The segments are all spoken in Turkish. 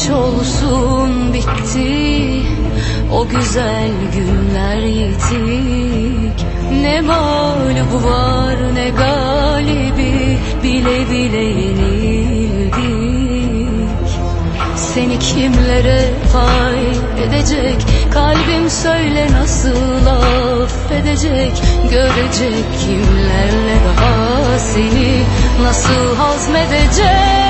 Geçmiş olsun bitti. O güzel günler yitik Ne mağlubu var ne galibi. Bile bile yenildik. Seni kimlere pay edecek Kalbim söyle nasıl affedecek? Görecek kimlerle daha seni Nasıl hazmedecek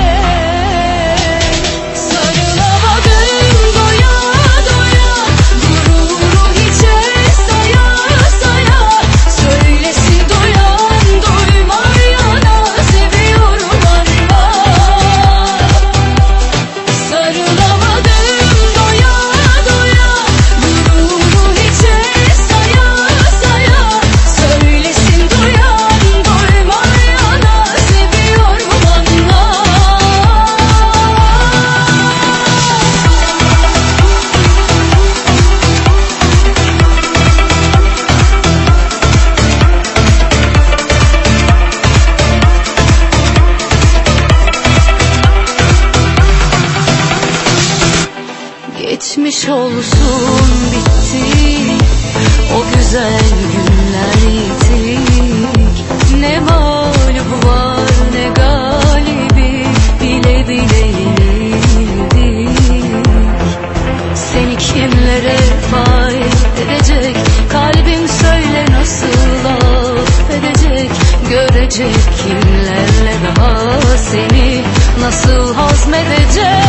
Geçmiş olsun bitti. O güzel günler yitik Ne mağlubu var ne galibi. Bile bile yenildik. Seni kimlere pay edecek? Kalbim söyle nasıl affedecek? Görecek kimlerle daha seni Nasıl hazmedecek